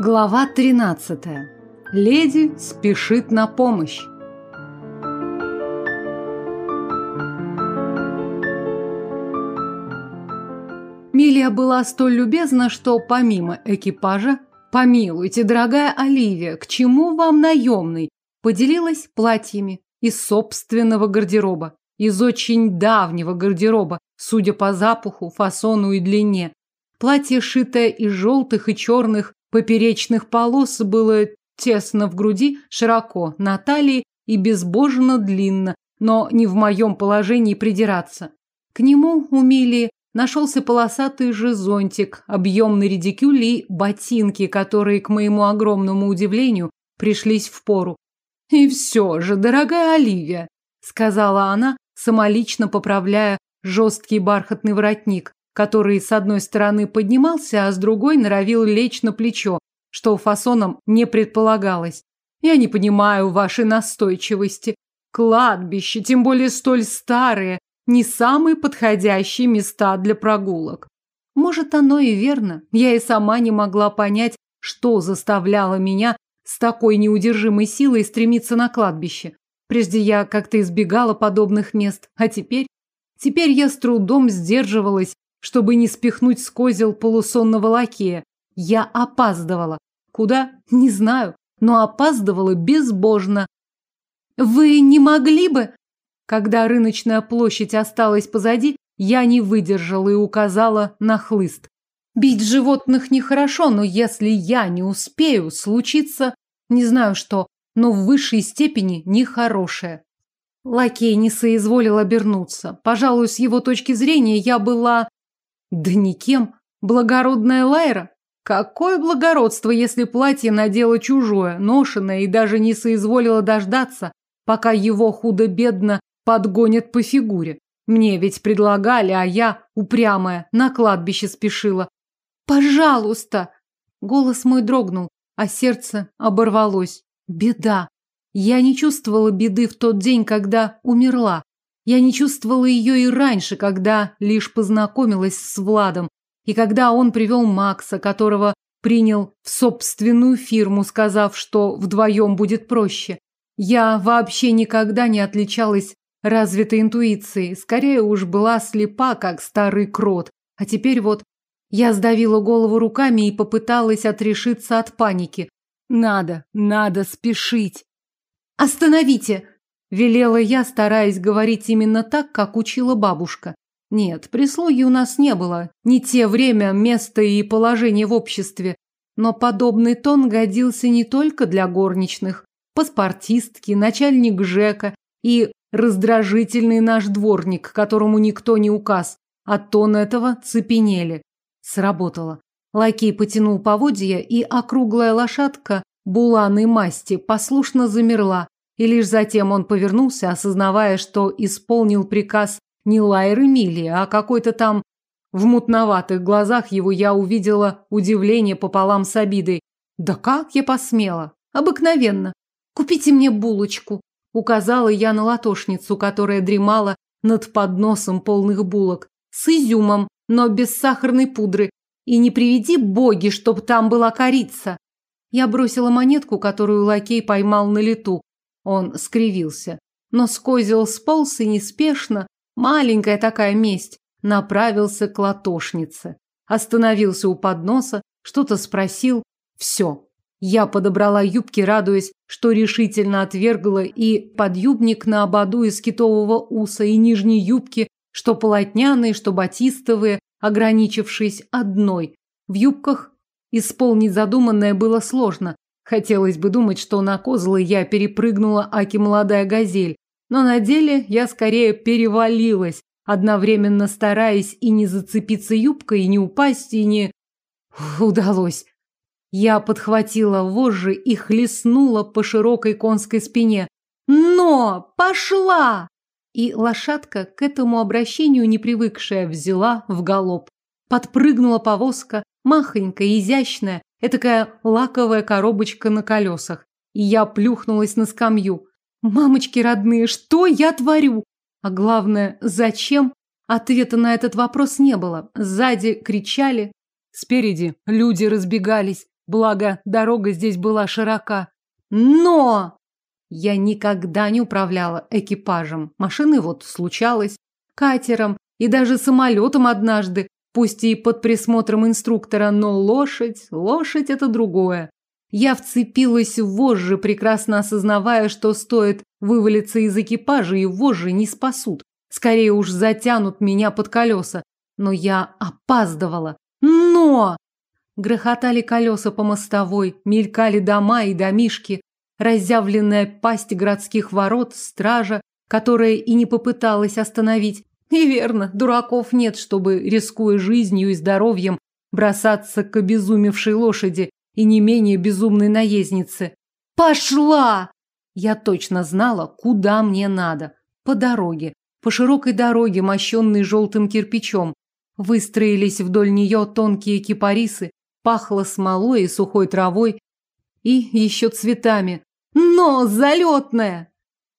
Глава 13. Леди спешит на помощь. Милия была столь любезна, что помимо экипажа «Помилуйте, дорогая Оливия, к чему вам наемный?» поделилась платьями из собственного гардероба, из очень давнего гардероба, судя по запаху, фасону и длине. Платье, шитое из желтых и черных поперечных полос, было тесно в груди, широко на талии и безбожно длинно, но не в моем положении придираться. К нему у Милии нашелся полосатый же зонтик, объемный редикюль и ботинки, которые, к моему огромному удивлению, пришлись в пору. «И все же, дорогая Оливия», — сказала она, самолично поправляя жесткий бархатный воротник, который с одной стороны поднимался, а с другой норовил лечь на плечо, что фасоном не предполагалось. Я не понимаю вашей настойчивости. Кладбище, тем более столь старые, не самые подходящие места для прогулок. Может, оно и верно. Я и сама не могла понять, что заставляло меня с такой неудержимой силой стремиться на кладбище. Прежде я как-то избегала подобных мест, а теперь... Теперь я с трудом сдерживалась, чтобы не спихнуть с козел полусонного лакея. Я опаздывала. Куда? Не знаю, но опаздывала безбожно. «Вы не могли бы...» Когда рыночная площадь осталась позади, я не выдержала и указала на хлыст. Бить животных нехорошо, но если я не успею, случится, не знаю что, но в высшей степени нехорошее. Лакей не соизволил обернуться. Пожалуй, с его точки зрения я была да никем. Благородная Лайра? Какое благородство, если платье надела чужое, ношеное и даже не соизволило дождаться, пока его худо-бедно подгонят по фигуре. Мне ведь предлагали, а я, упрямая, на кладбище спешила. «Пожалуйста!» Голос мой дрогнул, а сердце оборвалось. Беда. Я не чувствовала беды в тот день, когда умерла. Я не чувствовала ее и раньше, когда лишь познакомилась с Владом, и когда он привел Макса, которого принял в собственную фирму, сказав, что вдвоем будет проще. Я вообще никогда не отличалась развитой интуицией, скорее уж была слепа, как старый крот. А теперь вот я сдавила голову руками и попыталась отрешиться от паники. Надо, надо спешить. «Остановите!» Велела я, стараясь говорить именно так, как учила бабушка. Нет, прислуги у нас не было. Не те время, место и положение в обществе. Но подобный тон годился не только для горничных. Паспортистки, начальник ЖЭКа и раздражительный наш дворник, которому никто не указ. От тон этого цепенели. Сработало. Лакей потянул поводья, и округлая лошадка буланой масти послушно замерла, и лишь затем он повернулся, осознавая, что исполнил приказ не Лайры Мили, а какой-то там... В мутноватых глазах его я увидела удивление пополам с обидой. Да как я посмела? Обыкновенно. Купите мне булочку, указала я на латошницу, которая дремала над подносом полных булок. С изюмом, но без сахарной пудры. И не приведи боги, чтоб там была корица. Я бросила монетку, которую лакей поймал на лету. Он скривился. Но с козел сполз и неспешно, маленькая такая месть, направился к латошнице. Остановился у подноса, что-то спросил. Все. Я подобрала юбки, радуясь, что решительно отвергла и подъюбник на ободу из китового уса, и нижние юбки, что полотняные, что батистовые, ограничившись одной. В юбках исполнить задуманное было сложно, Хотелось бы думать, что на козлы я перепрыгнула аки молодая газель, но на деле я скорее перевалилась, одновременно стараясь и не зацепиться юбкой, и не упасть, и не... Удалось. Я подхватила вожжи и хлестнула по широкой конской спине. «Но! Пошла!» И лошадка, к этому обращению не привыкшая, взяла в галоп. Подпрыгнула повозка, махонькая, изящная, Этакая лаковая коробочка на колесах. И я плюхнулась на скамью. Мамочки родные, что я творю? А главное, зачем? Ответа на этот вопрос не было. Сзади кричали. Спереди люди разбегались. Благо, дорога здесь была широка. Но! Я никогда не управляла экипажем. Машины вот случалось, катером и даже самолетом однажды, пусть и под присмотром инструктора, но лошадь, лошадь это другое. Я вцепилась в вожжи, прекрасно осознавая, что стоит вывалиться из экипажа, и вожжи не спасут. Скорее уж затянут меня под колеса. Но я опаздывала. Но! Грохотали колеса по мостовой, мелькали дома и домишки, разъявленная пасть городских ворот, стража, которая и не попыталась остановить. И верно, дураков нет, чтобы, рискуя жизнью и здоровьем, бросаться к обезумевшей лошади и не менее безумной наезднице. «Пошла!» Я точно знала, куда мне надо. По дороге. По широкой дороге, мощенной желтым кирпичом. Выстроились вдоль нее тонкие кипарисы, пахло смолой и сухой травой, и еще цветами. Но залетная!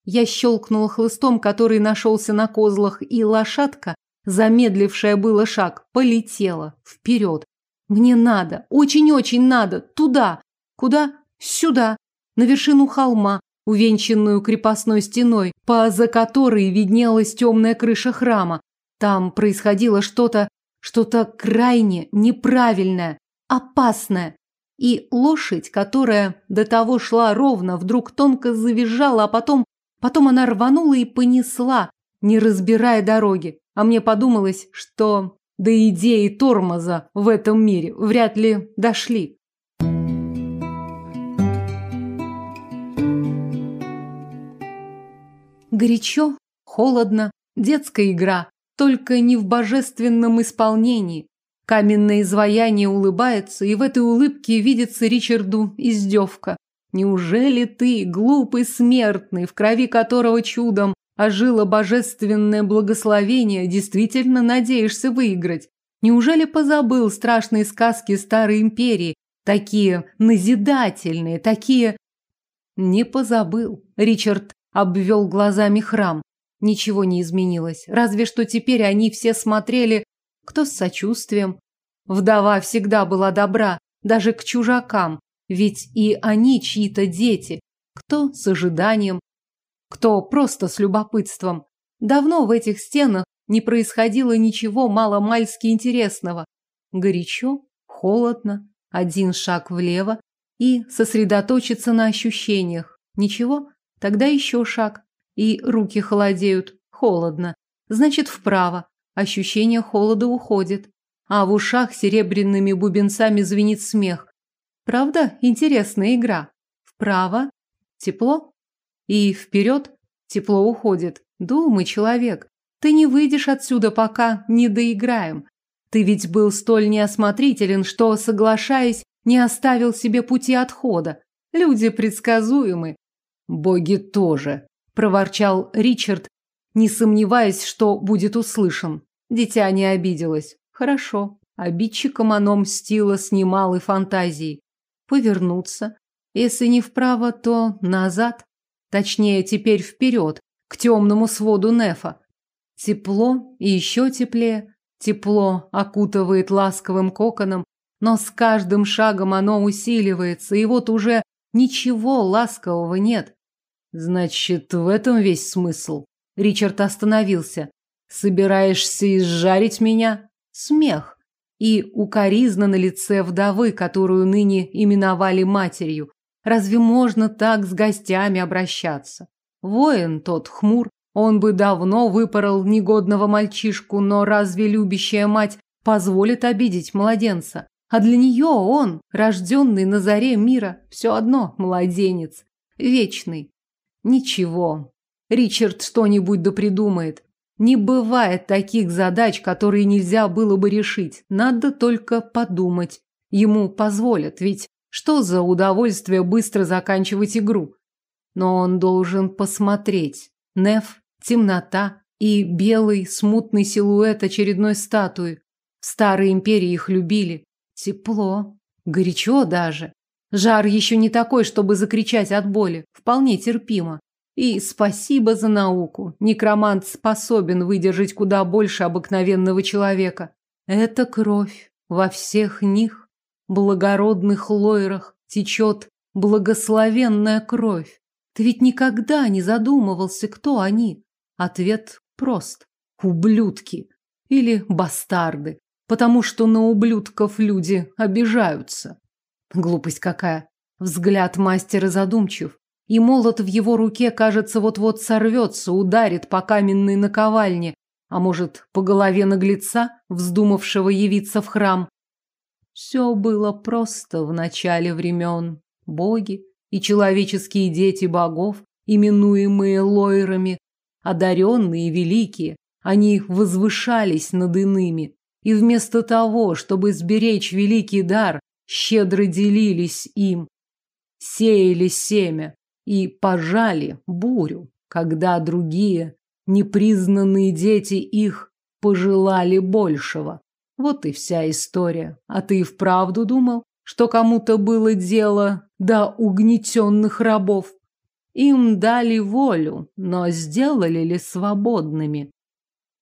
Я щелкнула хлыстом, который нашелся на козлах, и лошадка, замедлившая было шаг, полетела вперед. Мне надо, очень-очень надо, туда. Куда? Сюда. На вершину холма, увенчанную крепостной стеной, по за которой виднелась темная крыша храма. Там происходило что-то, что-то крайне неправильное, опасное. И лошадь, которая до того шла ровно, вдруг тонко завизжала, а потом, потом она рванула и понесла, не разбирая дороги. А мне подумалось, что до идеи тормоза в этом мире вряд ли дошли. Горячо, холодно, детская игра, только не в божественном исполнении. Каменное изваяние улыбается, и в этой улыбке видится Ричарду издевка. Неужели ты, глупый смертный, в крови которого чудом ожило божественное благословение, действительно надеешься выиграть? Неужели позабыл страшные сказки старой империи, такие назидательные, такие... Не позабыл. Ричард обвел глазами храм. Ничего не изменилось, разве что теперь они все смотрели, кто с сочувствием. Вдова всегда была добра, даже к чужакам, ведь и они чьи-то дети, кто с ожиданием, кто просто с любопытством. Давно в этих стенах не происходило ничего маломальски интересного. Горячо, холодно, один шаг влево и сосредоточиться на ощущениях. Ничего? Тогда еще шаг и руки холодеют. Холодно. Значит, вправо. Ощущение холода уходит. А в ушах серебряными бубенцами звенит смех. Правда, интересная игра. Вправо. Тепло. И вперед. Тепло уходит. Думай, человек. Ты не выйдешь отсюда, пока не доиграем. Ты ведь был столь неосмотрителен, что, соглашаясь, не оставил себе пути отхода. Люди предсказуемы. Боги тоже проворчал Ричард, не сомневаясь, что будет услышан. Дитя не обиделось. Хорошо. Обидчиком оно мстило с немалой фантазией. Повернуться. Если не вправо, то назад. Точнее, теперь вперед, к темному своду Нефа. Тепло и еще теплее. Тепло окутывает ласковым коконом, но с каждым шагом оно усиливается, и вот уже ничего ласкового нет. Значит, в этом весь смысл. Ричард остановился. Собираешься изжарить меня? Смех. И укоризна на лице вдовы, которую ныне именовали матерью. Разве можно так с гостями обращаться? Воин тот хмур, он бы давно выпорол негодного мальчишку, но разве любящая мать позволит обидеть младенца? А для нее он, рожденный на заре мира, все одно младенец, вечный, Ничего. Ричард что-нибудь да придумает. Не бывает таких задач, которые нельзя было бы решить. Надо только подумать. Ему позволят, ведь что за удовольствие быстро заканчивать игру? Но он должен посмотреть. Неф, темнота и белый смутный силуэт очередной статуи. В старой империи их любили. Тепло, горячо даже. Жар еще не такой, чтобы закричать от боли. Вполне терпимо. И спасибо за науку. Некромант способен выдержать куда больше обыкновенного человека. Это кровь во всех них. благородных лойрах течет благословенная кровь. Ты ведь никогда не задумывался, кто они? Ответ прост. Ублюдки. Или бастарды. Потому что на ублюдков люди обижаются. Глупость какая. Взгляд мастера задумчив. И молот в его руке, кажется, вот-вот сорвется, ударит по каменной наковальне, а может, по голове наглеца, вздумавшего явиться в храм. Все было просто в начале времен. Боги и человеческие дети богов, именуемые лойрами, одаренные и великие, они возвышались над иными, и вместо того, чтобы сберечь великий дар, щедро делились им, сеяли семя и пожали бурю, когда другие непризнанные дети их пожелали большего. Вот и вся история. А ты и вправду думал, что кому-то было дело до угнетенных рабов? Им дали волю, но сделали ли свободными?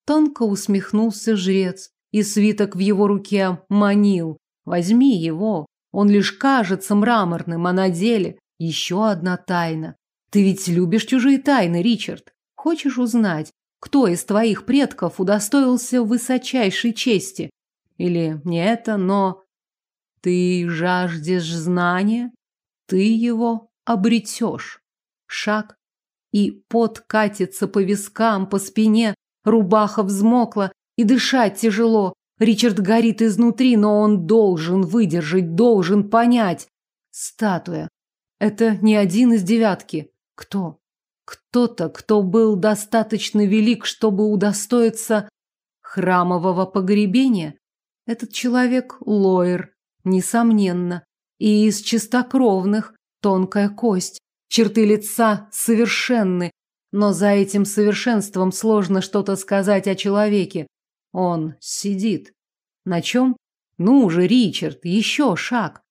Тонко усмехнулся жрец, и свиток в его руке манил. Возьми его, он лишь кажется мраморным, а на деле еще одна тайна. Ты ведь любишь чужие тайны, Ричард. Хочешь узнать, кто из твоих предков удостоился высочайшей чести? Или не это, но... Ты жаждешь знания, ты его обретешь. Шаг, и пот катится по вискам, по спине, рубаха взмокла, и дышать тяжело. Ричард горит изнутри, но он должен выдержать, должен понять. Статуя. Это не один из девятки. Кто? Кто-то, кто был достаточно велик, чтобы удостоиться храмового погребения. Этот человек Лоер, несомненно, и из чистокровных, тонкая кость, черты лица совершенны, но за этим совершенством сложно что-то сказать о человеке. Он сидит. На чем? Ну же, Ричард, еще шаг.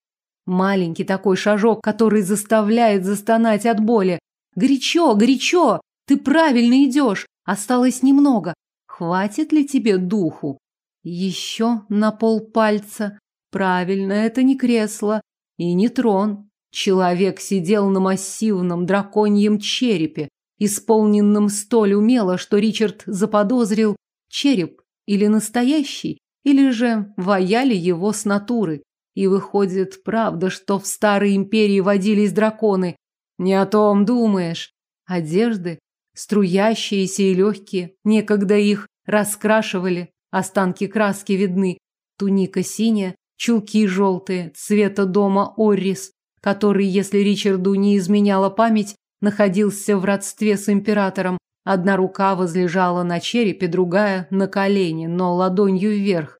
Маленький такой шажок, который заставляет застонать от боли. Горячо, горячо! Ты правильно идешь. Осталось немного. Хватит ли тебе духу? Еще на полпальца. Правильно, это не кресло и не трон. Человек сидел на массивном драконьем черепе, исполненном столь умело, что Ричард заподозрил череп или настоящий, или же ваяли его с натуры. И выходит, правда, что в старой империи водились драконы. Не о том думаешь. Одежды, струящиеся и легкие, некогда их раскрашивали, Останки краски видны. Туника синяя, чулки желтые, цвета дома Оррис, который, если Ричарду не изменяла память, находился в родстве с императором. Одна рука возлежала на черепе, другая на колене, но ладонью вверх.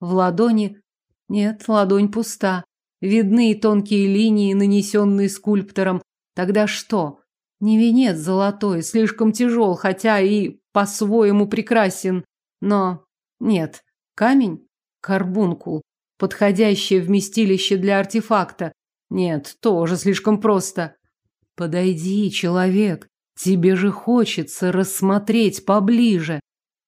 В ладони... Нет, ладонь пуста. Видны тонкие линии, нанесенные скульптором. Тогда что? Не венец золотой, слишком тяжел, хотя и по-своему прекрасен. Но нет, камень? Карбункул. Подходящее вместилище для артефакта. Нет, тоже слишком просто. Подойди, человек. Тебе же хочется рассмотреть поближе.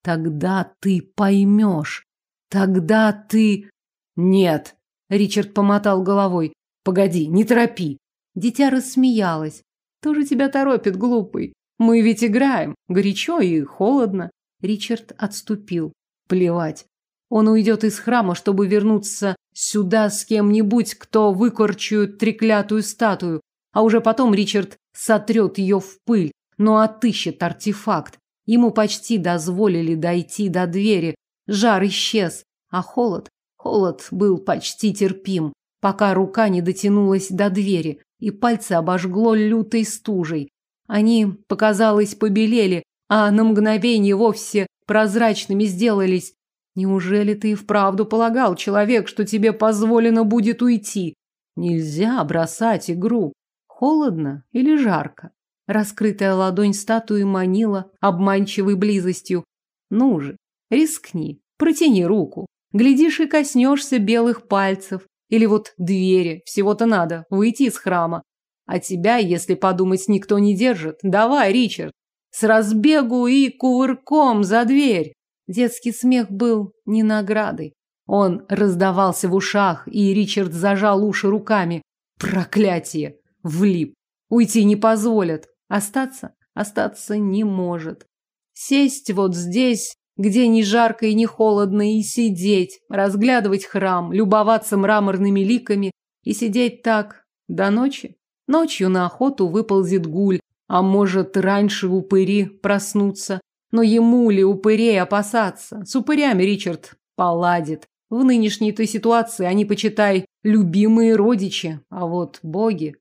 Тогда ты поймешь. Тогда ты... Нет. Ричард помотал головой. Погоди, не торопи. Дитя рассмеялась. Тоже тебя торопит, глупый. Мы ведь играем. Горячо и холодно. Ричард отступил. Плевать. Он уйдет из храма, чтобы вернуться сюда с кем-нибудь, кто выкорчует треклятую статую, а уже потом Ричард сотрет ее в пыль, но отыщет артефакт. Ему почти дозволили дойти до двери. Жар исчез, а холод... Холод был почти терпим, пока рука не дотянулась до двери, и пальцы обожгло лютой стужей. Они, показалось, побелели, а на мгновение вовсе прозрачными сделались. Неужели ты и вправду полагал, человек, что тебе позволено будет уйти? Нельзя бросать игру. Холодно или жарко? Раскрытая ладонь статуи манила обманчивой близостью. Ну же, рискни, протяни руку. Глядишь и коснешься белых пальцев. Или вот двери, всего-то надо, выйти из храма. А тебя, если подумать, никто не держит. Давай, Ричард, с разбегу и кувырком за дверь. Детский смех был не наградой. Он раздавался в ушах, и Ричард зажал уши руками. Проклятие! Влип. Уйти не позволят. Остаться? Остаться не может. Сесть вот здесь, где ни жарко и ни холодно, и сидеть, разглядывать храм, любоваться мраморными ликами и сидеть так до ночи. Ночью на охоту выползет гуль, а может, раньше упыри проснутся. Но ему ли упырей опасаться? С упырями Ричард поладит. В нынешней-то ситуации они, почитай, любимые родичи, а вот боги...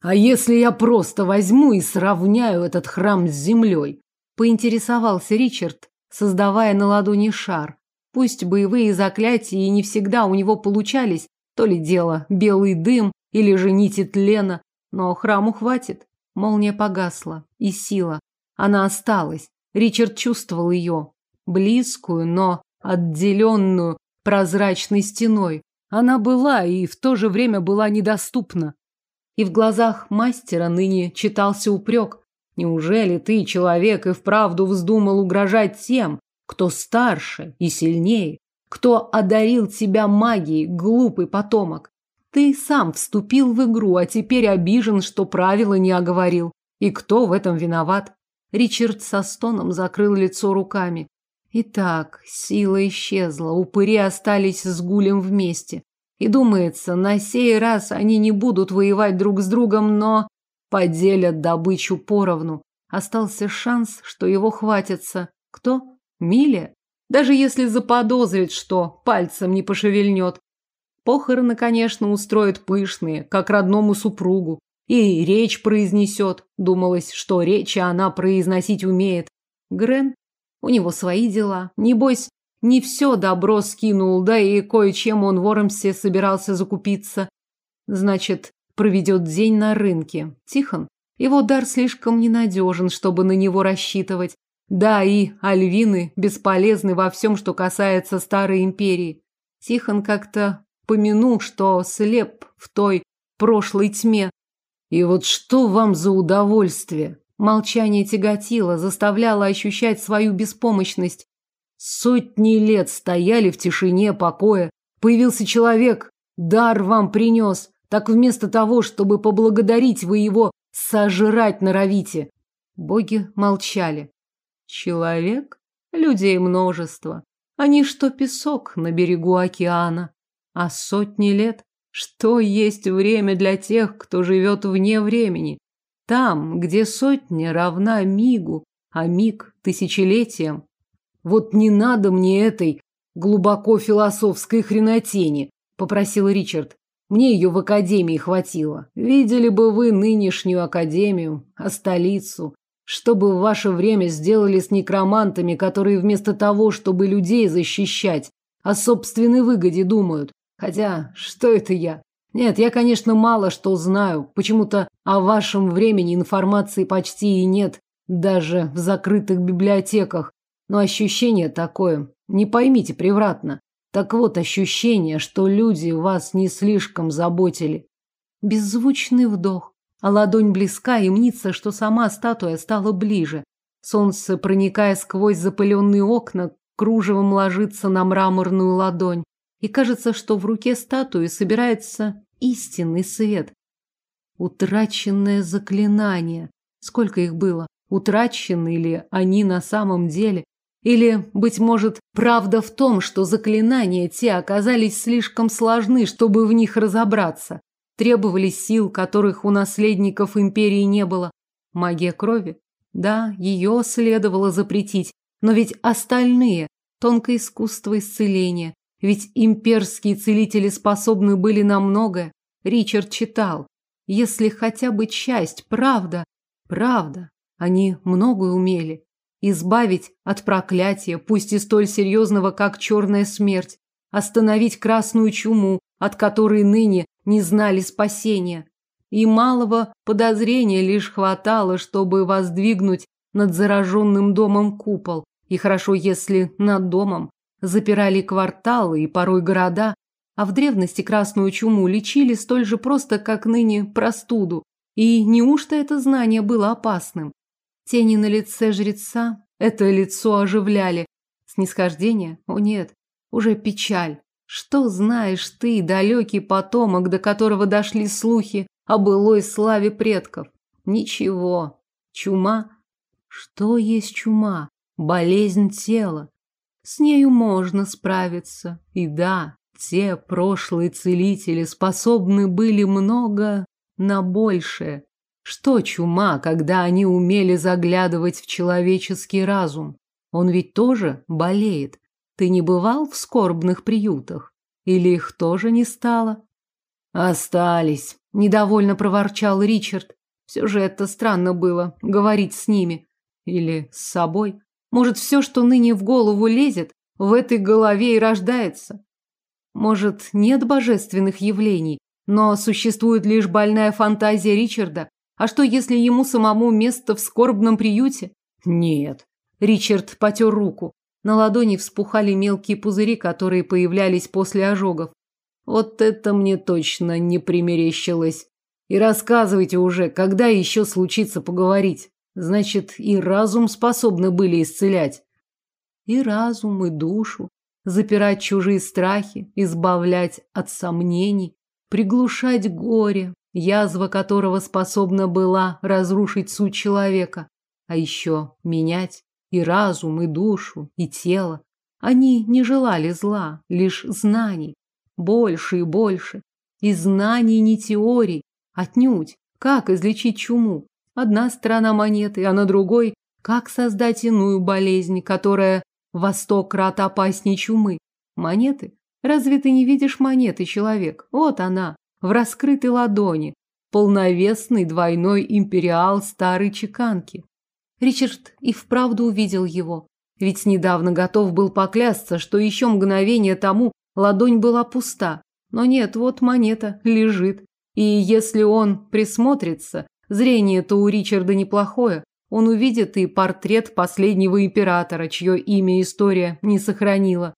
А если я просто возьму и сравняю этот храм с землей? Поинтересовался Ричард, создавая на ладони шар. Пусть боевые заклятия и не всегда у него получались, то ли дело белый дым или же нити тлена, но храму хватит. Молния погасла, и сила. Она осталась. Ричард чувствовал ее. Близкую, но отделенную прозрачной стеной. Она была и в то же время была недоступна. И в глазах мастера ныне читался упрек. Неужели ты, человек, и вправду вздумал угрожать тем, кто старше и сильнее, кто одарил тебя магией, глупый потомок? Ты сам вступил в игру, а теперь обижен, что правила не оговорил. И кто в этом виноват? Ричард со стоном закрыл лицо руками. Итак, сила исчезла, упыри остались с Гулем вместе. И думается, на сей раз они не будут воевать друг с другом, но поделят добычу поровну. Остался шанс, что его хватится. Кто? Миля? Даже если заподозрит, что пальцем не пошевельнет. Похороны, конечно, устроит пышные, как родному супругу. И речь произнесет. Думалось, что речи она произносить умеет. Грен? У него свои дела. Небось, не все добро скинул, да и кое-чем он в Оромсе собирался закупиться. Значит, проведет день на рынке. Тихон? Его дар слишком ненадежен, чтобы на него рассчитывать. Да, и альвины бесполезны во всем, что касается Старой Империи. Тихон как-то помянул, что слеп в той прошлой тьме. И вот что вам за удовольствие? Молчание тяготило, заставляло ощущать свою беспомощность. Сотни лет стояли в тишине покоя. Появился человек, дар вам принес. Так вместо того, чтобы поблагодарить, вы его сожрать норовите. Боги молчали. Человек? Людей множество. Они что песок на берегу океана. А сотни лет? Что есть время для тех, кто живет вне времени? Там, где сотня равна мигу, а миг – тысячелетиям. Вот не надо мне этой глубоко философской хренотени, попросил Ричард. Мне ее в академии хватило. Видели бы вы нынешнюю академию, а столицу. Что бы в ваше время сделали с некромантами, которые вместо того, чтобы людей защищать, о собственной выгоде думают? Хотя, что это я? Нет, я, конечно, мало что знаю. Почему-то о вашем времени информации почти и нет, даже в закрытых библиотеках. Но ощущение такое, не поймите превратно. Так вот, ощущение, что люди вас не слишком заботили. Беззвучный вдох, а ладонь близка и мнится, что сама статуя стала ближе. Солнце, проникая сквозь запыленные окна, кружевом ложится на мраморную ладонь и кажется, что в руке статуи собирается истинный свет. Утраченное заклинание. Сколько их было? Утрачены ли они на самом деле? Или, быть может, правда в том, что заклинания те оказались слишком сложны, чтобы в них разобраться? Требовались сил, которых у наследников империи не было. Магия крови? Да, ее следовало запретить. Но ведь остальные – тонкое искусство исцеления, ведь имперские целители способны были на многое. Ричард читал. Если хотя бы часть, правда, правда, они многое умели. Избавить от проклятия, пусть и столь серьезного, как черная смерть. Остановить красную чуму, от которой ныне не знали спасения. И малого подозрения лишь хватало, чтобы воздвигнуть над зараженным домом купол. И хорошо, если над домом запирали кварталы и порой города, а в древности красную чуму лечили столь же просто, как ныне простуду. И неужто это знание было опасным? Тени на лице жреца это лицо оживляли. Снисхождение? О нет, уже печаль. Что знаешь ты, далекий потомок, до которого дошли слухи о былой славе предков? Ничего. Чума? Что есть чума? Болезнь тела. С нею можно справиться. И да, те прошлые целители способны были много на большее. Что чума, когда они умели заглядывать в человеческий разум? Он ведь тоже болеет. Ты не бывал в скорбных приютах? Или их тоже не стало? Остались, недовольно проворчал Ричард. Все же это странно было говорить с ними или с собой. Может, все, что ныне в голову лезет, в этой голове и рождается. Может, нет божественных явлений, но существует лишь больная фантазия Ричарда. А что, если ему самому место в скорбном приюте? Нет. Ричард потер руку. На ладони вспухали мелкие пузыри, которые появлялись после ожогов. Вот это мне точно не примерещилось. И рассказывайте уже, когда еще случится поговорить. Значит, и разум способны были исцелять. И разум, и душу. Запирать чужие страхи, избавлять от сомнений, приглушать горе, язва которого способна была разрушить суть человека. А еще менять и разум, и душу, и тело. Они не желали зла, лишь знаний. Больше и больше. И знаний не теорий, отнюдь. Как излечить чуму? Одна сторона монеты, а на другой – как создать иную болезнь, которая во сто крат опаснее чумы. Монеты? Разве ты не видишь монеты, человек? Вот она, в раскрытой ладони. Полновесный двойной империал старой чеканки. Ричард и вправду увидел его. Ведь недавно готов был поклясться, что еще мгновение тому ладонь была пуста. Но нет, вот монета лежит. И если он присмотрится, зрение-то у Ричарда неплохое, он увидит и портрет последнего императора, чье имя история не сохранила.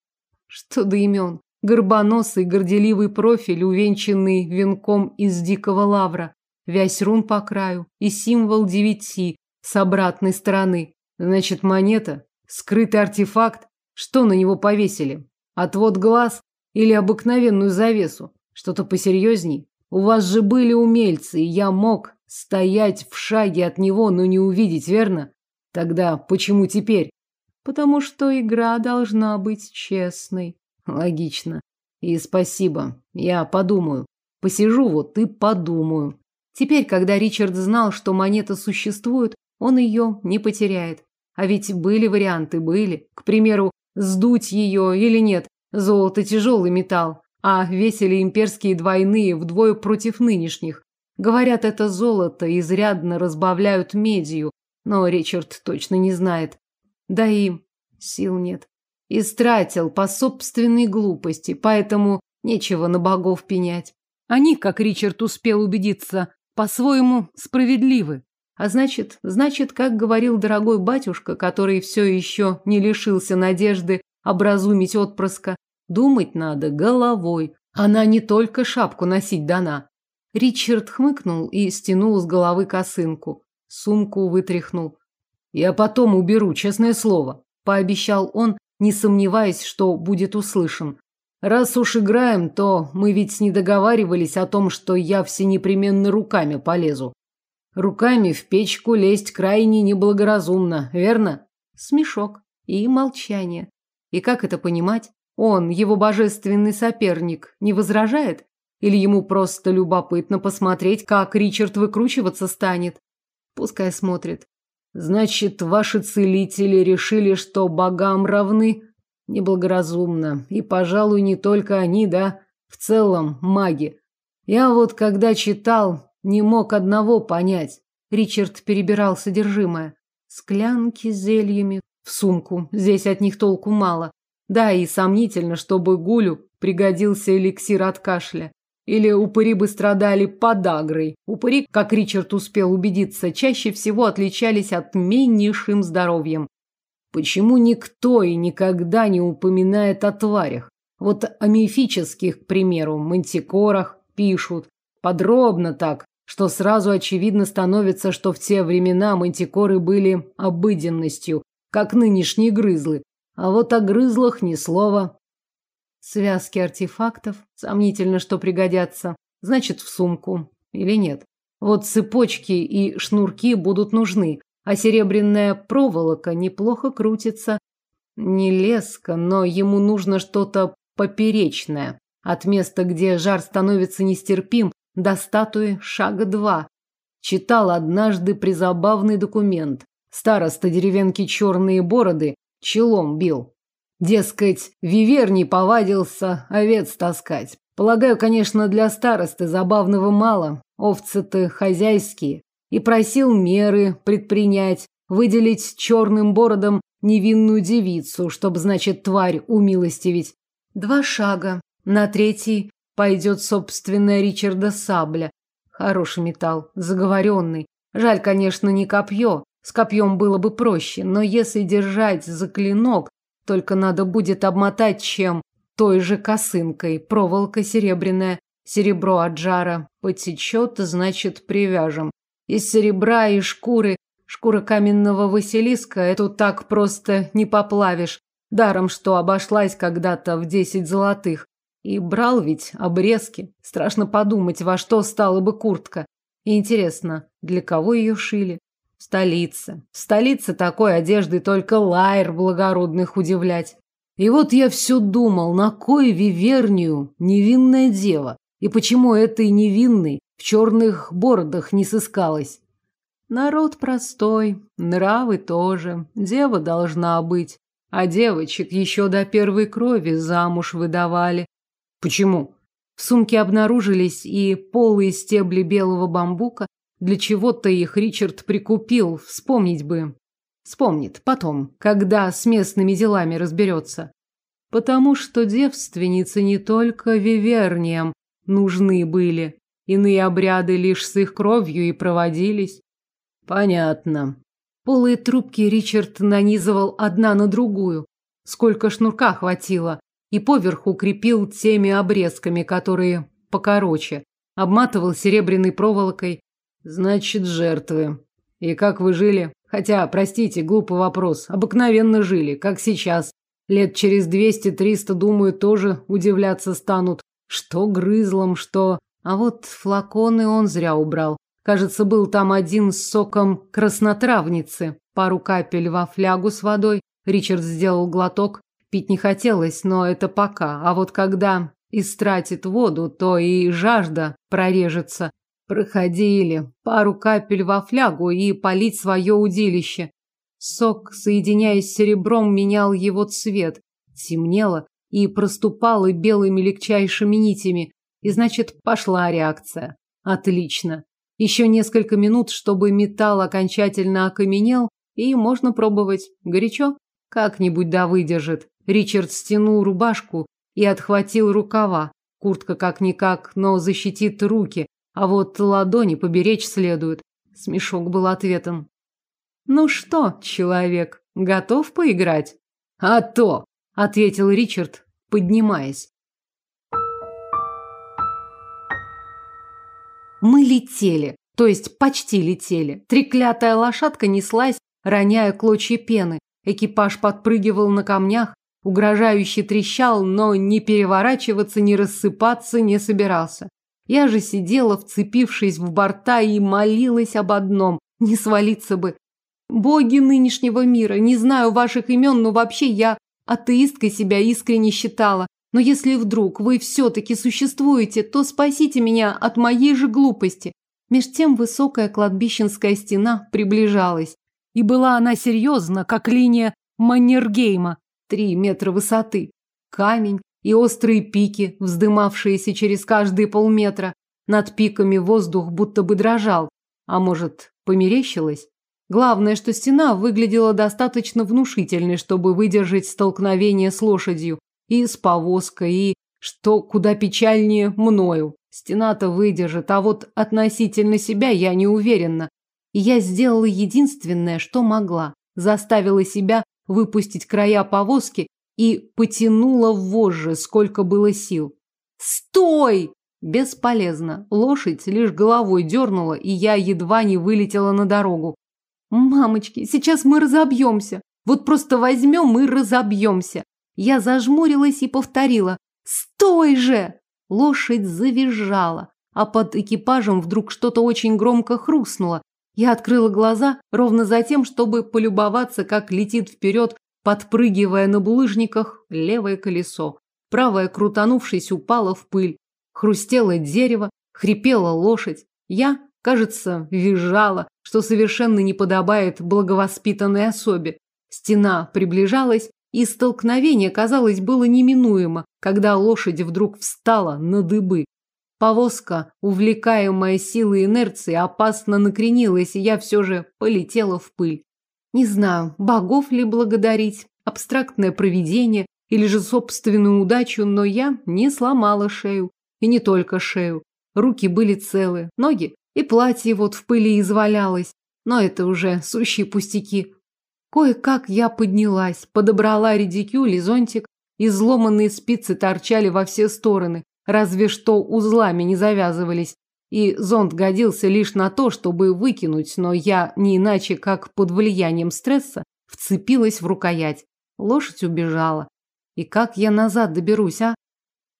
Что до имен? Горбоносый, горделивый профиль, увенчанный венком из дикого лавра, вязь рун по краю и символ девяти, с обратной стороны. Значит, монета, скрытый артефакт, что на него повесили? Отвод глаз или обыкновенную завесу? Что-то посерьезней? У вас же были умельцы, и я мог стоять в шаге от него, но не увидеть, верно? Тогда почему теперь? Потому что игра должна быть честной. Логично. И спасибо. Я подумаю. Посижу вот и подумаю. Теперь, когда Ричард знал, что монета существует, он ее не потеряет. А ведь были варианты, были. К примеру, сдуть ее или нет. Золото тяжелый металл, а весили имперские двойные вдвое против нынешних. Говорят, это золото изрядно разбавляют медью, но Ричард точно не знает. Да и сил нет. Истратил по собственной глупости, поэтому нечего на богов пенять. Они, как Ричард успел убедиться, по-своему справедливы. А значит, значит, как говорил дорогой батюшка, который все еще не лишился надежды образумить отпрыска, думать надо головой. Она не только шапку носить дана. Ричард хмыкнул и стянул с головы косынку. Сумку вытряхнул. «Я потом уберу, честное слово», – пообещал он, не сомневаясь, что будет услышан. «Раз уж играем, то мы ведь не договаривались о том, что я все непременно руками полезу. Руками в печку лезть крайне неблагоразумно, верно? Смешок и молчание. И как это понимать? Он, его божественный соперник, не возражает? Или ему просто любопытно посмотреть, как Ричард выкручиваться станет? Пускай смотрит. Значит, ваши целители решили, что богам равны? Неблагоразумно. И, пожалуй, не только они, да? В целом, маги. Я вот когда читал, не мог одного понять. Ричард перебирал содержимое. Склянки с зельями в сумку. Здесь от них толку мало. Да, и сомнительно, чтобы Гулю пригодился эликсир от кашля. Или упыри бы страдали подагрой. Упыри, как Ричард успел убедиться, чаще всего отличались отменнейшим здоровьем. Почему никто и никогда не упоминает о тварях? Вот о мифических, к примеру, мантикорах пишут. Подробно так, что сразу очевидно становится, что в те времена мантикоры были обыденностью, как нынешние грызлы. А вот о грызлах ни слова. Связки артефактов. Сомнительно, что пригодятся. Значит, в сумку. Или нет. Вот цепочки и шнурки будут нужны, а серебряная проволока неплохо крутится. Не леска, но ему нужно что-то поперечное. От места, где жар становится нестерпим, до статуи шага два. Читал однажды призабавный документ. Староста деревенки Черные Бороды челом бил. Дескать, Виверний повадился овец таскать. Полагаю, конечно, для старосты забавного мало. Овцы-то хозяйские. И просил меры предпринять, выделить черным бородам невинную девицу, чтобы, значит, тварь умилостивить. Два шага. На третий пойдет собственная Ричарда сабля. Хороший металл, заговоренный. Жаль, конечно, не копье. С копьем было бы проще, но если держать за клинок, только надо будет обмотать чем той же косынкой, проволока серебряная, серебро от жара. Потечет, значит, привяжем. Из серебра и шкуры, шкура каменного Василиска, эту так просто не поплавишь. Даром, что обошлась когда-то в десять золотых. И брал ведь обрезки. Страшно подумать, во что стала бы куртка. И интересно, для кого ее шили? В столице такой одежды только лайер благородных удивлять. И вот я все думал, на кой вивернию невинная дева? И почему этой невинной в черных бородах не сыскалась? Народ простой, нравы тоже, дева должна быть. А девочек еще до первой крови замуж выдавали. Почему? В сумке обнаружились и полые стебли белого бамбука. Для чего-то их Ричард прикупил, вспомнить бы. Вспомнит потом, когда с местными делами разберется. Потому что девственницы не только виверниям нужны были. Иные обряды лишь с их кровью и проводились. Понятно. Полые трубки Ричард нанизывал одна на другую. Сколько шнурка хватило и поверху крепил теми обрезками, которые покороче. Обматывал серебряной проволокой. Значит, жертвы. И как вы жили? Хотя, простите, глупый вопрос. Обыкновенно жили, как сейчас. Лет через двести-триста, думаю, тоже удивляться станут. Что грызлом, что... А вот флаконы он зря убрал. Кажется, был там один с соком краснотравницы. Пару капель во флягу с водой. Ричард сделал глоток. Пить не хотелось, но это пока. А вот когда истратит воду, то и жажда прорежется. Проходили. Пару капель во флягу и полить свое удилище. Сок, соединяясь с серебром, менял его цвет. Темнело и проступало белыми легчайшими нитями. И значит, пошла реакция. Отлично. Еще несколько минут, чтобы металл окончательно окаменел, и можно пробовать. Горячо? Как-нибудь да выдержит. Ричард стянул рубашку и отхватил рукава. Куртка как-никак, но защитит руки, а вот ладони поберечь следует. Смешок был ответом. «Ну что, человек, готов поиграть?» «А то!» – ответил Ричард, поднимаясь. Мы летели, то есть почти летели. Треклятая лошадка неслась, роняя клочья пены. Экипаж подпрыгивал на камнях, Угрожающе трещал, но ни переворачиваться, ни рассыпаться не собирался. Я же сидела, вцепившись в борта, и молилась об одном – не свалиться бы. Боги нынешнего мира, не знаю ваших имен, но вообще я атеисткой себя искренне считала. Но если вдруг вы все-таки существуете, то спасите меня от моей же глупости. Меж тем высокая кладбищенская стена приближалась. И была она серьезна, как линия Маннергейма три метра высоты. Камень и острые пики, вздымавшиеся через каждые полметра. Над пиками воздух будто бы дрожал. А может, померещилось? Главное, что стена выглядела достаточно внушительной, чтобы выдержать столкновение с лошадью и с повозкой, и, что куда печальнее, мною. Стена-то выдержит, а вот относительно себя я не уверена. И я сделала единственное, что могла. Заставила себя выпустить края повозки и потянула в вожжи, сколько было сил. «Стой!» Бесполезно. Лошадь лишь головой дернула, и я едва не вылетела на дорогу. «Мамочки, сейчас мы разобьемся. Вот просто возьмем и разобьемся». Я зажмурилась и повторила. Стой же! Лошадь завизжала, а под экипажем вдруг что-то очень громко хрустнуло. Я открыла глаза ровно за тем, чтобы полюбоваться, как летит вперед, подпрыгивая на булыжниках, левое колесо. Правое, крутанувшись, упало в пыль. Хрустело дерево, хрипела лошадь. Я, кажется, визжала, что совершенно не подобает благовоспитанной особе. Стена приближалась, и столкновение, казалось, было неминуемо, когда лошадь вдруг встала на дыбы. Повозка, увлекаемая силой инерции, опасно накренилась, и я все же полетела в пыль. Не знаю, богов ли благодарить, абстрактное провидение или же собственную удачу, но я не сломала шею. И не только шею. Руки были целы, ноги и платье вот в пыли извалялось. Но это уже сущие пустяки. Кое-как я поднялась, подобрала редикюль и зонтик. Изломанные спицы торчали во все стороны, разве что узлами не завязывались. И зонт годился лишь на то, чтобы выкинуть, но я, не иначе как под влиянием стресса, вцепилась в рукоять. Лошадь убежала. И как я назад доберусь, а?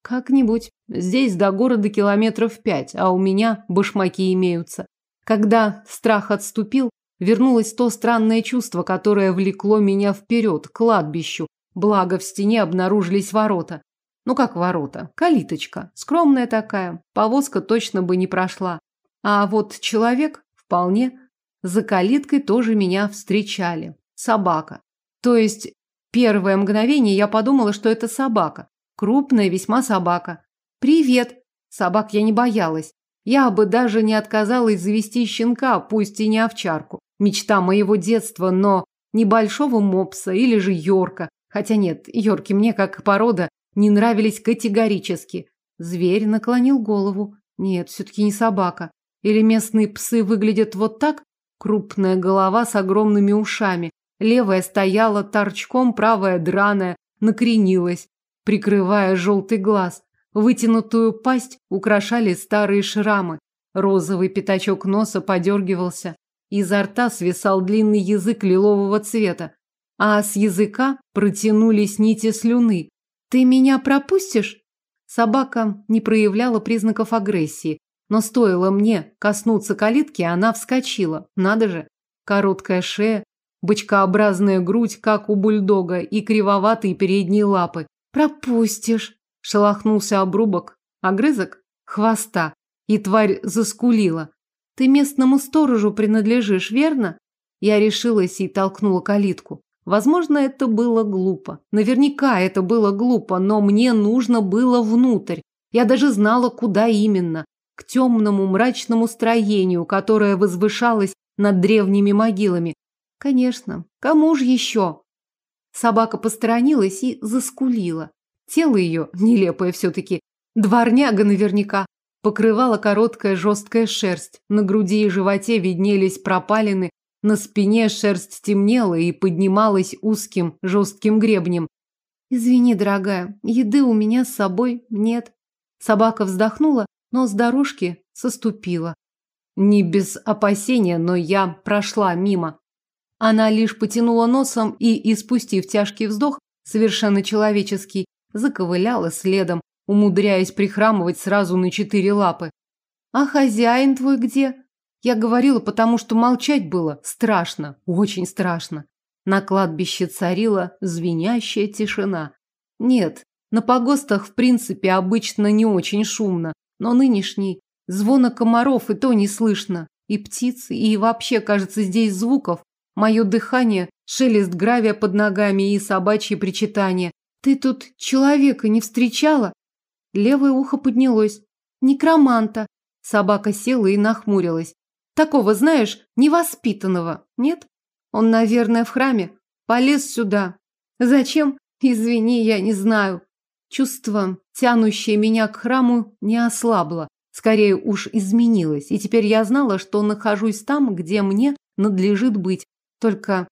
Как-нибудь. Здесь до города километров пять, а у меня башмаки имеются. Когда страх отступил, вернулось то странное чувство, которое влекло меня вперед, к кладбищу. Благо в стене обнаружились ворота. Ну как ворота? Калиточка. Скромная такая. Повозка точно бы не прошла. А вот человек вполне. За калиткой тоже меня встречали. Собака. То есть первое мгновение я подумала, что это собака. Крупная весьма собака. «Привет!» Собак я не боялась. Я бы даже не отказалась завести щенка, пусть и не овчарку. Мечта моего детства, но небольшого мопса или же йорка. Хотя нет, йорки мне как порода не нравились категорически. Зверь наклонил голову. Нет, все-таки не собака. Или местные псы выглядят вот так? Крупная голова с огромными ушами. Левая стояла торчком, правая драная, накренилась прикрывая желтый глаз. Вытянутую пасть украшали старые шрамы. Розовый пятачок носа подергивался. Изо рта свисал длинный язык лилового цвета, а с языка протянулись нити слюны. «Ты меня пропустишь?» Собака не проявляла признаков агрессии, но стоило мне коснуться калитки, она вскочила. Надо же, короткая шея, бочкообразная грудь, как у бульдога, и кривоватые передние лапы. Пропустишь. Шелохнулся обрубок, огрызок хвоста, и тварь заскулила. Ты местному сторожу принадлежишь, верно? Я решилась и толкнула калитку. Возможно, это было глупо. Наверняка это было глупо, но мне нужно было внутрь. Я даже знала, куда именно. К темному мрачному строению, которое возвышалось над древними могилами. Конечно, кому же еще? Собака посторонилась и заскулила. Тело ее, нелепое все-таки, дворняга наверняка, покрывала короткая жесткая шерсть. На груди и животе виднелись пропалины, на спине шерсть темнела и поднималась узким жестким гребнем. «Извини, дорогая, еды у меня с собой нет». Собака вздохнула, но с дорожки соступила. Не без опасения, но я прошла мимо. Она лишь потянула носом и, испустив тяжкий вздох, совершенно человеческий, заковыляла следом, умудряясь прихрамывать сразу на четыре лапы. «А хозяин твой где?» Я говорила, потому что молчать было страшно, очень страшно. На кладбище царила звенящая тишина. Нет, на погостах в принципе обычно не очень шумно, но нынешний звона комаров и то не слышно. И птиц, и вообще, кажется, здесь звуков Мое дыхание, шелест гравия под ногами и собачье причитание. Ты тут человека не встречала? Левое ухо поднялось. Некроманта. Собака села и нахмурилась. Такого, знаешь, невоспитанного, нет? Он, наверное, в храме. Полез сюда. Зачем? Извини, я не знаю. Чувство, тянущее меня к храму, не ослабло. Скорее уж изменилось. И теперь я знала, что нахожусь там, где мне надлежит быть. Только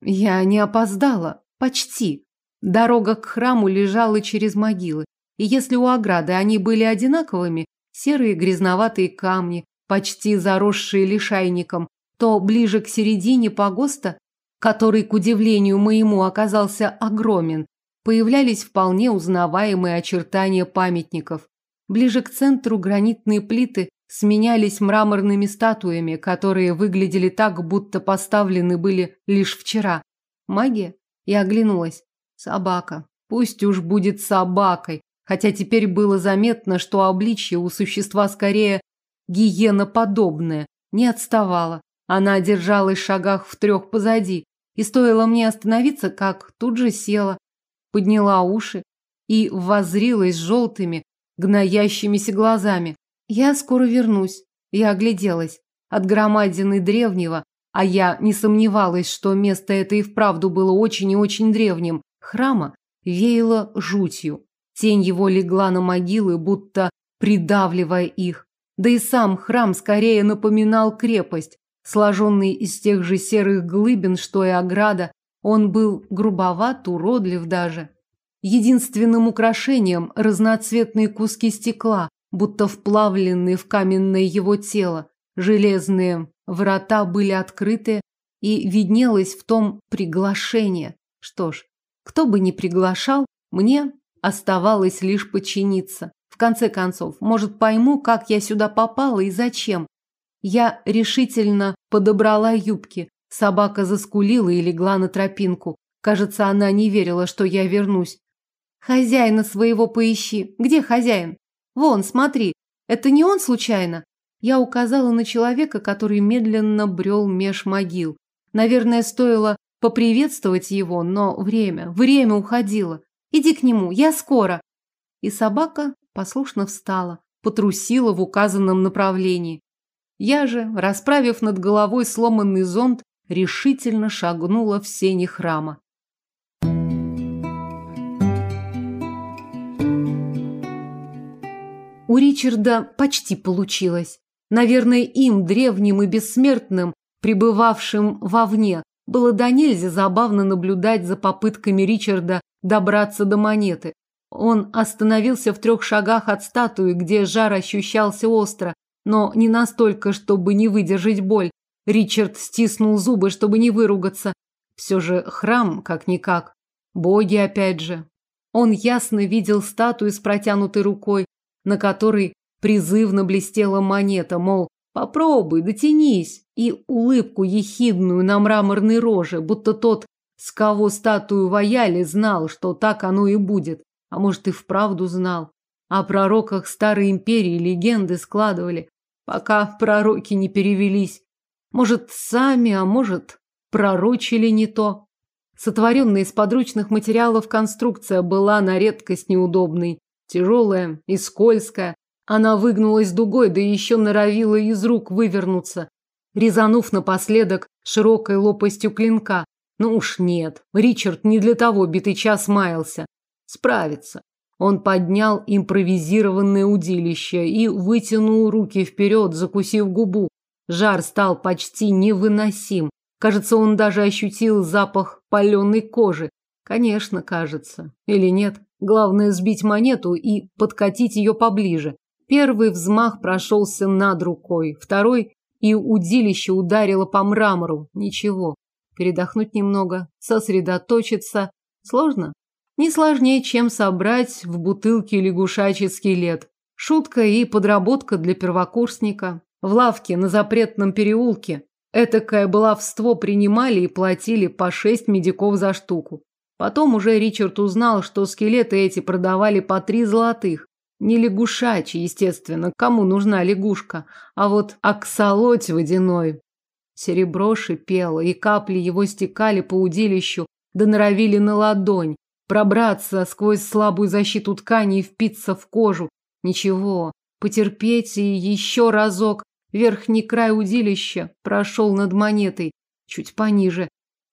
я не опоздала. Почти. Дорога к храму лежала через могилы. И если у ограды они были одинаковыми, серые грязноватые камни, почти заросшие лишайником, то ближе к середине погоста, который, к удивлению моему, оказался огромен, появлялись вполне узнаваемые очертания памятников. Ближе к центру гранитные плиты сменялись мраморными статуями, которые выглядели так, будто поставлены были лишь вчера. Магия? Я оглянулась. Собака. Пусть уж будет собакой, хотя теперь было заметно, что обличье у существа скорее гиеноподобное, не отставала. Она держалась в шагах в трех позади, и стоило мне остановиться, как тут же села, подняла уши и воззрилась желтыми, гноящимися глазами. Я скоро вернусь. Я огляделась. От громадины древнего, а я не сомневалась, что место это и вправду было очень и очень древним, храма веяло жутью. Тень его легла на могилы, будто придавливая их. Да и сам храм скорее напоминал крепость. Сложенный из тех же серых глыбин, что и ограда, он был грубоват, уродлив даже. Единственным украшением разноцветные куски стекла, будто вплавленные в каменное его тело. Железные врата были открыты, и виднелось в том приглашение. Что ж, кто бы ни приглашал, мне оставалось лишь подчиниться. В конце концов, может, пойму, как я сюда попала и зачем. Я решительно подобрала юбки. Собака заскулила и легла на тропинку. Кажется, она не верила, что я вернусь. Хозяина своего поищи. Где хозяин? Вон, смотри. Это не он случайно? Я указала на человека, который медленно брел меж могил. Наверное, стоило поприветствовать его, но время, время уходило. Иди к нему, я скоро. И собака послушно встала, потрусила в указанном направлении. Я же, расправив над головой сломанный зонт, решительно шагнула в сени храма. У Ричарда почти получилось. Наверное, им, древним и бессмертным, пребывавшим вовне, было до нельзя забавно наблюдать за попытками Ричарда добраться до монеты. Он остановился в трех шагах от статуи, где жар ощущался остро, но не настолько, чтобы не выдержать боль. Ричард стиснул зубы, чтобы не выругаться. Все же храм, как-никак. Боги опять же. Он ясно видел статую с протянутой рукой, на которой призывно блестела монета, мол, попробуй, дотянись, и улыбку ехидную на мраморной роже, будто тот, с кого статую ваяли, знал, что так оно и будет, а может и вправду знал. О пророках старой империи легенды складывали, пока пророки не перевелись. Может, сами, а может, пророчили не то. Сотворенная из подручных материалов конструкция была на редкость неудобной. Тяжелая и скользкая. Она выгнулась дугой, да еще норовила из рук вывернуться, резанув напоследок широкой лопастью клинка. Ну уж нет, Ричард не для того битый час маялся. Справится. Он поднял импровизированное удилище и вытянул руки вперед, закусив губу. Жар стал почти невыносим. Кажется, он даже ощутил запах паленой кожи. Конечно, кажется. Или нет? Главное сбить монету и подкатить ее поближе. Первый взмах прошелся над рукой, второй и удилище ударило по мрамору. Ничего. Передохнуть немного, сосредоточиться. Сложно? Не сложнее, чем собрать в бутылке лягушачий скелет. Шутка и подработка для первокурсника. В лавке на запретном переулке этакое баловство принимали и платили по шесть медиков за штуку. Потом уже Ричард узнал, что скелеты эти продавали по три золотых. Не лягушачьи, естественно, кому нужна лягушка, а вот аксолоть водяной. Серебро шипело, и капли его стекали по удилищу, да норовили на ладонь, пробраться сквозь слабую защиту ткани и впиться в кожу. Ничего, потерпеть и еще разок. Верхний край удилища прошел над монетой, чуть пониже,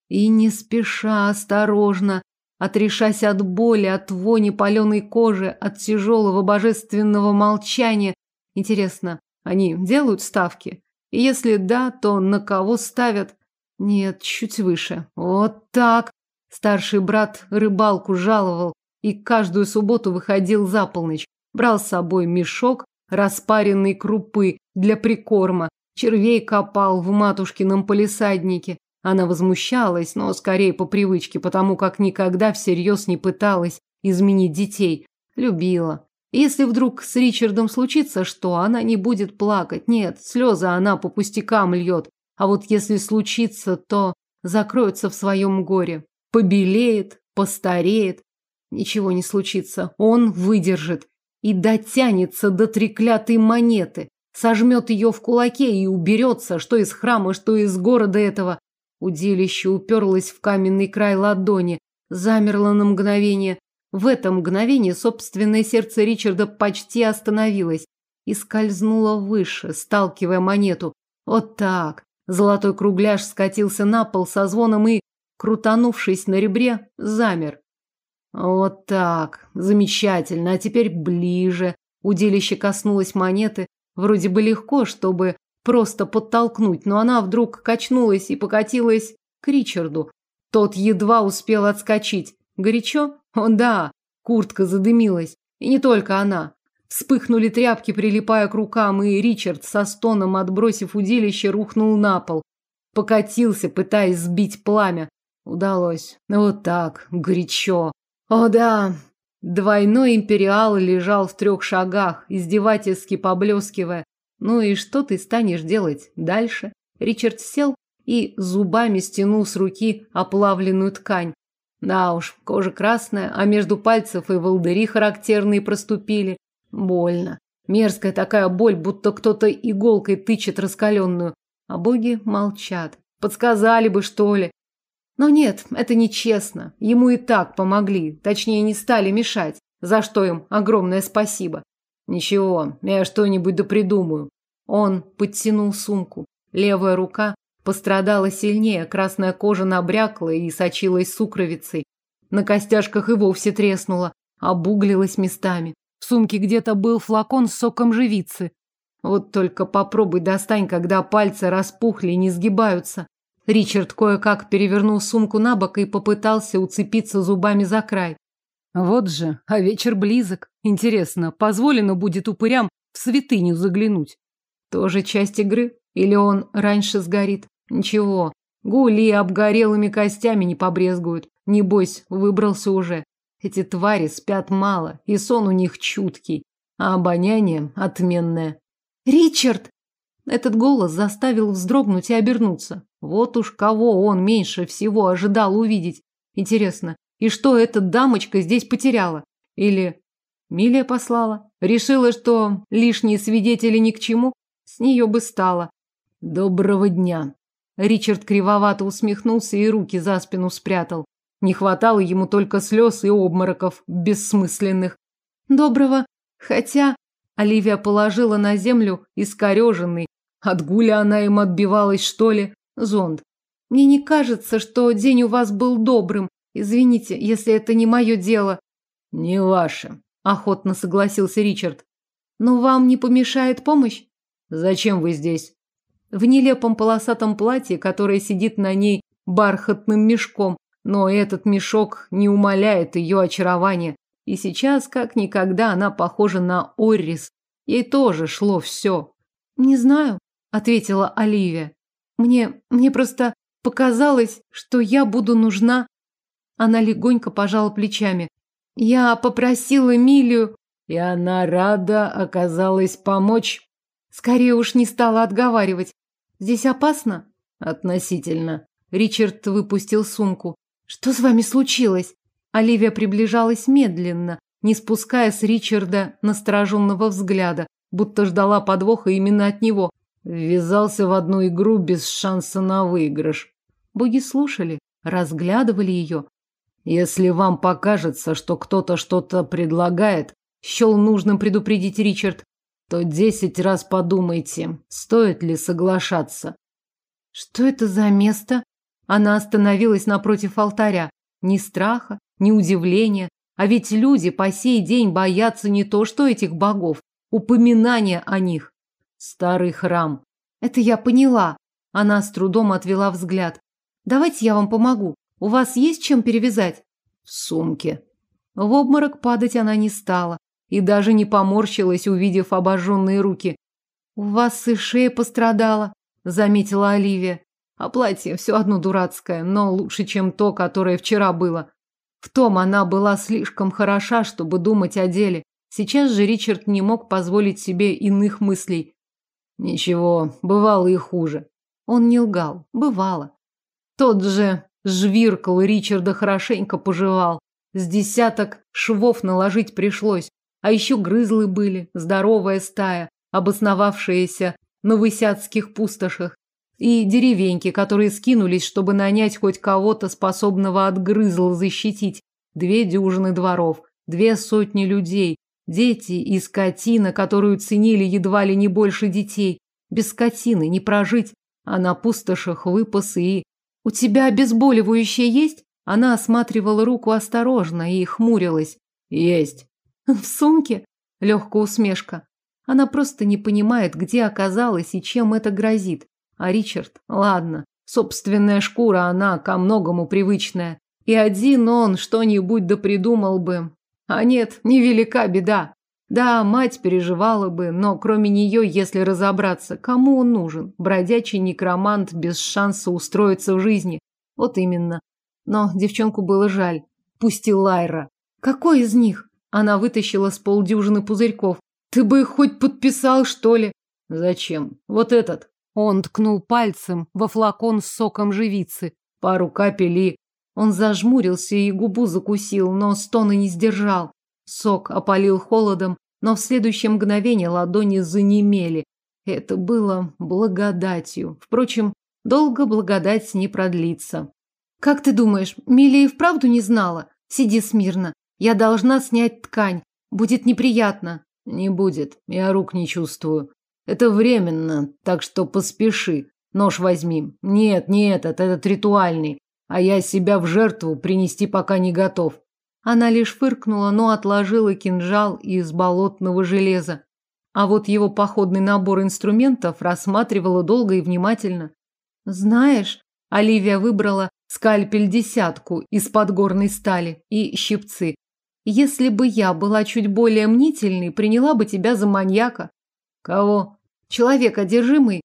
и не спеша, осторожно, отрешась от боли, от вони паленой кожи, от тяжелого божественного молчания. Интересно, они делают ставки? И если да, то на кого ставят? Нет, чуть выше. Вот так. Старший брат рыбалку жаловал и каждую субботу выходил за полночь. Брал с собой мешок распаренной крупы для прикорма, червей копал в матушкином полисаднике, Она возмущалась, но скорее по привычке, потому как никогда всерьез не пыталась изменить детей. Любила. Если вдруг с Ричардом случится что, она не будет плакать. Нет, слезы она по пустякам льет. А вот если случится, то закроется в своем горе. Побелеет, постареет. Ничего не случится. Он выдержит. И дотянется до треклятой монеты. Сожмет ее в кулаке и уберется, что из храма, что из города этого. Удилище уперлось в каменный край ладони, замерло на мгновение. В это мгновение собственное сердце Ричарда почти остановилось и скользнуло выше, сталкивая монету. Вот так. Золотой кругляш скатился на пол со звоном и, крутанувшись на ребре, замер. Вот так. Замечательно. А теперь ближе. Удилище коснулось монеты. Вроде бы легко, чтобы просто подтолкнуть, но она вдруг качнулась и покатилась к Ричарду. Тот едва успел отскочить. Горячо? О, да. Куртка задымилась. И не только она. Вспыхнули тряпки, прилипая к рукам, и Ричард, со стоном отбросив удилище, рухнул на пол. Покатился, пытаясь сбить пламя. Удалось. Вот так. Горячо. О, да. Двойной империал лежал в трех шагах, издевательски поблескивая. Ну и что ты станешь делать дальше? Ричард сел и зубами стянул с руки оплавленную ткань. Да уж, кожа красная, а между пальцев и волдыри характерные проступили. Больно. Мерзкая такая боль, будто кто-то иголкой тычет раскаленную. А боги молчат. Подсказали бы, что ли. Но нет, это нечестно. Ему и так помогли, точнее, не стали мешать, за что им огромное спасибо. Ничего, я что-нибудь да придумаю. Он подтянул сумку. Левая рука пострадала сильнее, красная кожа набрякла и сочилась сукровицей. На костяшках и вовсе треснула, обуглилась местами. В сумке где-то был флакон с соком живицы. Вот только попробуй достань, когда пальцы распухли и не сгибаются. Ричард кое-как перевернул сумку на бок и попытался уцепиться зубами за край. Вот же, а вечер близок. Интересно, позволено будет упырям в святыню заглянуть? Тоже часть игры? Или он раньше сгорит? Ничего, гули обгорелыми костями не побрезгуют. Небось, выбрался уже. Эти твари спят мало, и сон у них чуткий, а обоняние отменное. «Ричард!» Этот голос заставил вздрогнуть и обернуться. Вот уж кого он меньше всего ожидал увидеть. Интересно, и что эта дамочка здесь потеряла? Или Милия послала? Решила, что лишние свидетели ни к чему? С нее бы стало. Доброго дня. Ричард кривовато усмехнулся и руки за спину спрятал. Не хватало ему только слез и обмороков бессмысленных. Доброго. Хотя Оливия положила на землю искореженный. От гуля она им отбивалась, что ли? Зонд. Мне не кажется, что день у вас был добрым. Извините, если это не мое дело. Не ваше, охотно согласился Ричард. Но вам не помешает помощь? Зачем вы здесь? В нелепом полосатом платье, которое сидит на ней бархатным мешком, но этот мешок не умаляет ее очарования. И сейчас, как никогда, она похожа на Оррис. Ей тоже шло все. Не знаю, ответила Оливия. Мне, мне просто показалось, что я буду нужна она легонько пожала плечами. Я попросила Эмилию, и она рада оказалась помочь. Скорее уж не стала отговаривать. Здесь опасно? Относительно. Ричард выпустил сумку. Что с вами случилось? Оливия приближалась медленно, не спуская с Ричарда настороженного взгляда, будто ждала подвоха именно от него. Ввязался в одну игру без шанса на выигрыш. Боги слушали, разглядывали ее, если вам покажется, что кто-то что-то предлагает, счел нужным предупредить Ричард, то десять раз подумайте, стоит ли соглашаться. Что это за место? Она остановилась напротив алтаря. Ни страха, ни удивления. А ведь люди по сей день боятся не то что этих богов, упоминания о них. Старый храм. Это я поняла. Она с трудом отвела взгляд. Давайте я вам помогу. У вас есть чем перевязать? В сумке. В обморок падать она не стала и даже не поморщилась, увидев обожженные руки. У вас и шея пострадала, заметила Оливия. А платье все одно дурацкое, но лучше, чем то, которое вчера было. В том она была слишком хороша, чтобы думать о деле. Сейчас же Ричард не мог позволить себе иных мыслей. Ничего, бывало и хуже. Он не лгал, бывало. Тот же жвиркал Ричарда хорошенько пожевал. С десяток швов наложить пришлось. А еще грызлы были, здоровая стая, обосновавшаяся на высяцких пустошах. И деревеньки, которые скинулись, чтобы нанять хоть кого-то, способного от грызл защитить. Две дюжины дворов, две сотни людей, дети и скотина, которую ценили едва ли не больше детей. Без скотины не прожить, а на пустошах выпасы и... «У тебя обезболивающее есть?» Она осматривала руку осторожно и хмурилась. «Есть». «В сумке?» Легкая усмешка. Она просто не понимает, где оказалась и чем это грозит. А Ричард, ладно, собственная шкура, она ко многому привычная. И один он что-нибудь да придумал бы. А нет, невелика беда. Да, мать переживала бы, но кроме нее, если разобраться, кому он нужен? Бродячий некромант без шанса устроиться в жизни. Вот именно. Но девчонку было жаль. Пусть и Лайра. Какой из них? Она вытащила с полдюжины пузырьков. Ты бы их хоть подписал, что ли? Зачем? Вот этот. Он ткнул пальцем во флакон с соком живицы. Пару капель и... Он зажмурился и губу закусил, но стона не сдержал. Сок опалил холодом, но в следующее мгновение ладони занемели. Это было благодатью. Впрочем, долго благодать не продлится. Как ты думаешь, Милия и вправду не знала? Сиди смирно. Я должна снять ткань. Будет неприятно. Не будет. Я рук не чувствую. Это временно, так что поспеши. Нож возьми. Нет, не этот, этот ритуальный. А я себя в жертву принести пока не готов. Она лишь фыркнула, но отложила кинжал из болотного железа. А вот его походный набор инструментов рассматривала долго и внимательно. Знаешь, Оливия выбрала скальпель-десятку из подгорной стали и щипцы. Если бы я была чуть более мнительной, приняла бы тебя за маньяка. Кого? Человек, одержимый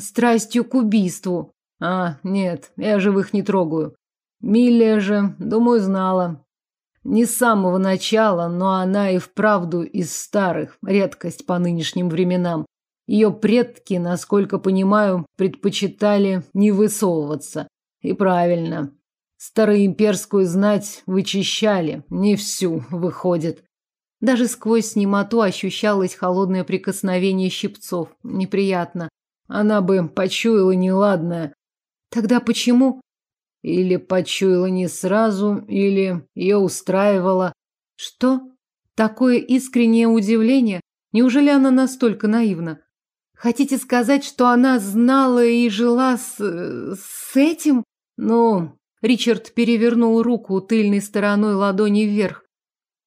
страстью к убийству. А, нет, я живых не трогаю. Милия же, думаю, знала. Не с самого начала, но она и вправду из старых, редкость по нынешним временам. Ее предки, насколько понимаю, предпочитали не высовываться. И правильно. Староимперскую знать вычищали, не всю, выходит. Даже сквозь немоту ощущалось холодное прикосновение щипцов. Неприятно. Она бы почуяла неладное. Тогда почему? Или почуяла не сразу, или ее устраивало. Что? Такое искреннее удивление? Неужели она настолько наивна? Хотите сказать, что она знала и жила с... с этим? Ну, Ричард перевернул руку тыльной стороной ладони вверх.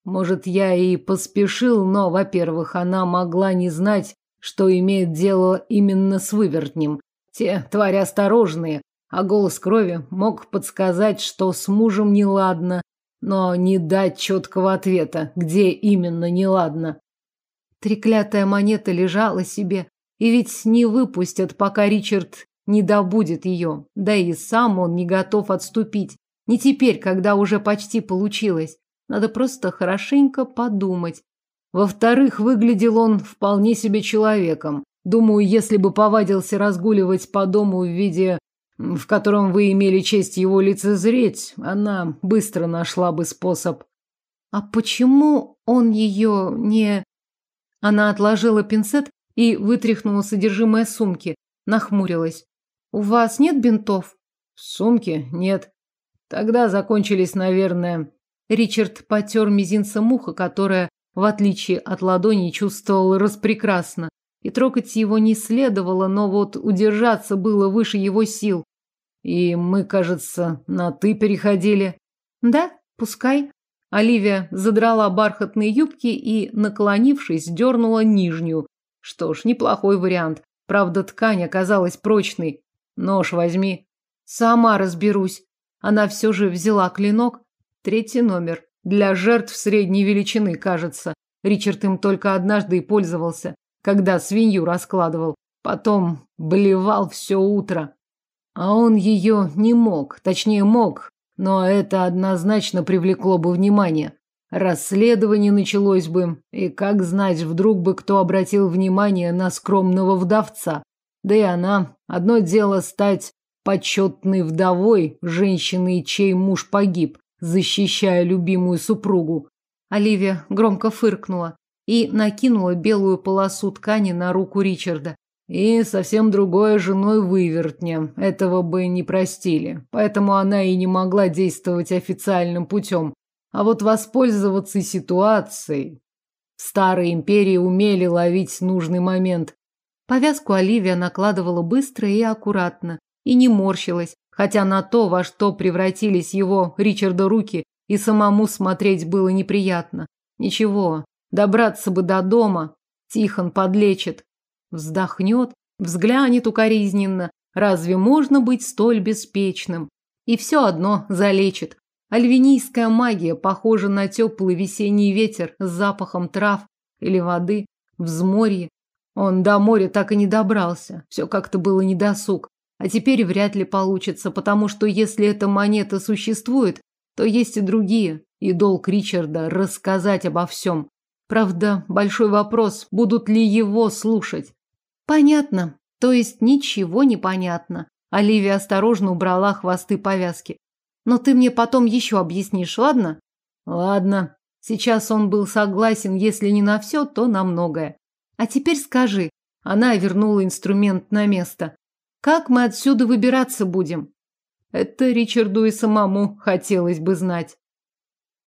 Может, я и поспешил, но, во-первых, она могла не знать, что имеет дело именно с вывертнем. Те твари осторожные, а голос крови мог подсказать, что с мужем неладно, но не дать четкого ответа, где именно неладно. Треклятая монета лежала себе, и ведь не выпустят, пока Ричард не добудет ее, да и сам он не готов отступить. Не теперь, когда уже почти получилось. Надо просто хорошенько подумать. Во-вторых, выглядел он вполне себе человеком. Думаю, если бы повадился разгуливать по дому в виде, в котором вы имели честь его лицезреть, она быстро нашла бы способ. А почему он ее не... Она отложила пинцет и вытряхнула содержимое сумки, нахмурилась. У вас нет бинтов? В сумке нет. Тогда закончились, наверное. Ричард потер мизинцем ухо, которое, в отличие от ладони, чувствовал распрекрасно. И трогать его не следовало, но вот удержаться было выше его сил. И мы, кажется, на «ты» переходили. Да, пускай. Оливия задрала бархатные юбки и, наклонившись, дернула нижнюю. Что ж, неплохой вариант. Правда, ткань оказалась прочной. Нож возьми. Сама разберусь. Она все же взяла клинок. Третий номер. Для жертв средней величины, кажется. Ричард им только однажды и пользовался, когда свинью раскладывал. Потом блевал все утро. А он ее не мог, точнее мог, но это однозначно привлекло бы внимание. Расследование началось бы, и как знать, вдруг бы кто обратил внимание на скромного вдовца. Да и она, одно дело стать почетной вдовой женщины, чей муж погиб, защищая любимую супругу. Оливия громко фыркнула и накинула белую полосу ткани на руку Ричарда. И совсем другое женой вывертня. Этого бы не простили. Поэтому она и не могла действовать официальным путем. А вот воспользоваться ситуацией... В старой империи умели ловить нужный момент. Повязку Оливия накладывала быстро и аккуратно, и не морщилась, хотя на то, во что превратились его, Ричарда, руки, и самому смотреть было неприятно. Ничего, добраться бы до дома, Тихон подлечит, Вздохнет, взглянет укоризненно. Разве можно быть столь беспечным? И все одно залечит. Альвинийская магия похожа на теплый весенний ветер с запахом трав или воды, взморье. Он до моря так и не добрался. Все как-то было недосуг. А теперь вряд ли получится, потому что если эта монета существует, то есть и другие. И долг Ричарда рассказать обо всем. Правда, большой вопрос, будут ли его слушать. Понятно. То есть ничего не понятно. Оливия осторожно убрала хвосты повязки. Но ты мне потом еще объяснишь, ладно? Ладно. Сейчас он был согласен, если не на все, то на многое. А теперь скажи. Она вернула инструмент на место. Как мы отсюда выбираться будем? Это Ричарду и самому хотелось бы знать.